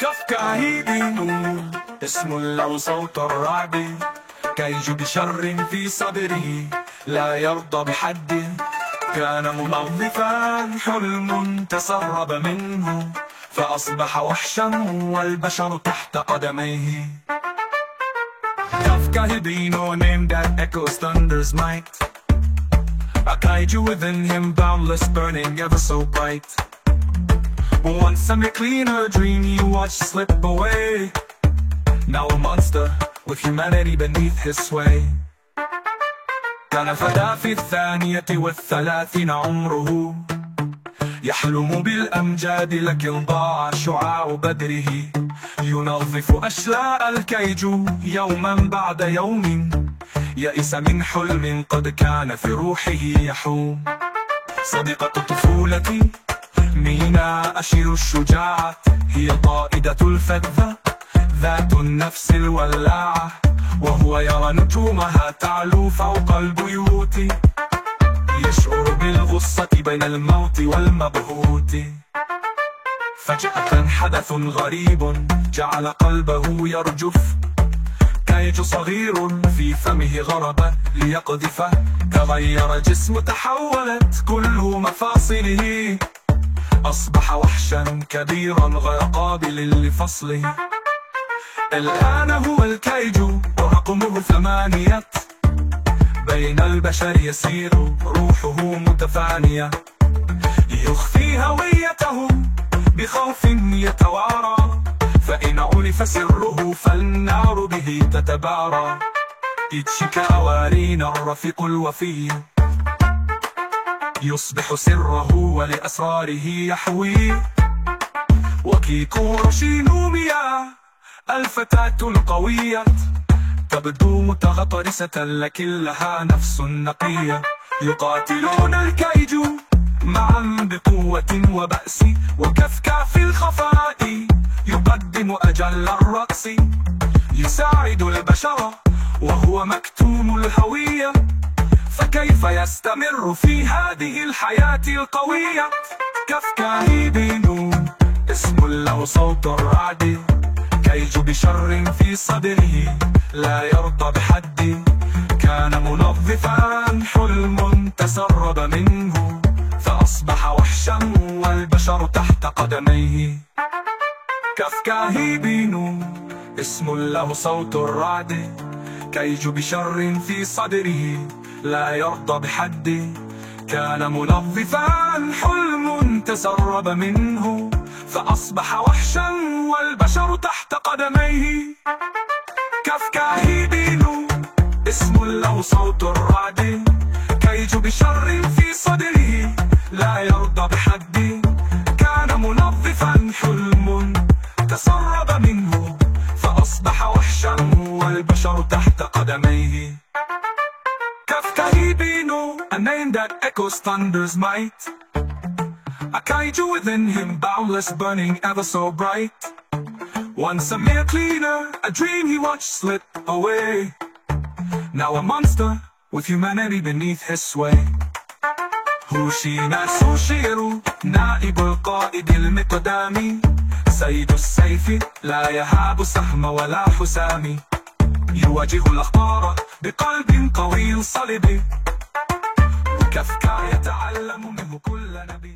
كفكا هيدين اسم له صوت الرعد كيج بشر في صدره لا يرضى بحد كان منظفا حلم تسرب منه فأصبح وحشا والبشر تحت قدميه Kafka Hibino named that echoes thunder's A kaiju within him boundless burning ever so bright Once a cleaner dream he watched slip away Now a monster with humanity beneath his sway فتى في الثانية والثلاثين عمره يحلم بالأمجاد لكن ضاع شعاع بدره ينظف أشلاء الكيج يوما بعد يوم يئس من حلم قد كان في روحه يحوم. صديقة طفولتي مينا أشير الشجاعة هي قائدة الفذة ذات النفس الولاعة وهو يرى نجومها تعلو فوق البيوت. يشعر بالغصة بين الموت والمبهوت. فجأة حدث غريب جعل قلبه يرجف. كيج صغير في فمه غرب ليقذف. تغير جسم تحولت كل مفاصله. أصبح وحشا كبيرا غير قابل لفصله. الآن هو الكيج ورقمه ثمانية. بين البشر يسير روحه متفانية. يخفي هويته بخوف يتوارى. فإن عرف سره فالنار به تتبارى. إتشك أوارينا الرفيق الوفي. يصبح سره ولأسراره يحوي. وكيكو روشينوميا الفتاة القوية. تبدو متغطرسة لكن لها نفس نقية يقاتلون الكيج معا بقوة وبأس الرقص يساعد البشر وهو مكتوم الهوية. فكيف يستمر في هذه الحياة القوية؟ كفكا هيبين اسم له صوت الرعد. كيج بشر في صدره لا يرضى بحد كان منظفا حلم تسرب منه. فأصبح وحشا والبشر تحت قدميه. كفكا هيبين اسم له صوت الرعد. كيج بشر في صدره لا يرضى بحد. كان منظفا حلم تسرب منه فأصبح وحشا والبشر تحت قدميه. كفكا هيبين اسم له صوت الرعد. كيج بشر في تحت قدميه كفكا هيبين a name that echoes thunder's might A kaiju within him, boundless, burning, ever so bright. Once a mere cleaner, a dream he watched slip away. Now a monster, with humanity beneath his sway. هوشينا سوشيرو نائب القائد المقدامي سيد السيف لا يهاب سهم ولا حسام يواجه الأخطار بقلب قوي صلب. وكفكا يتعلم منه كل نبي.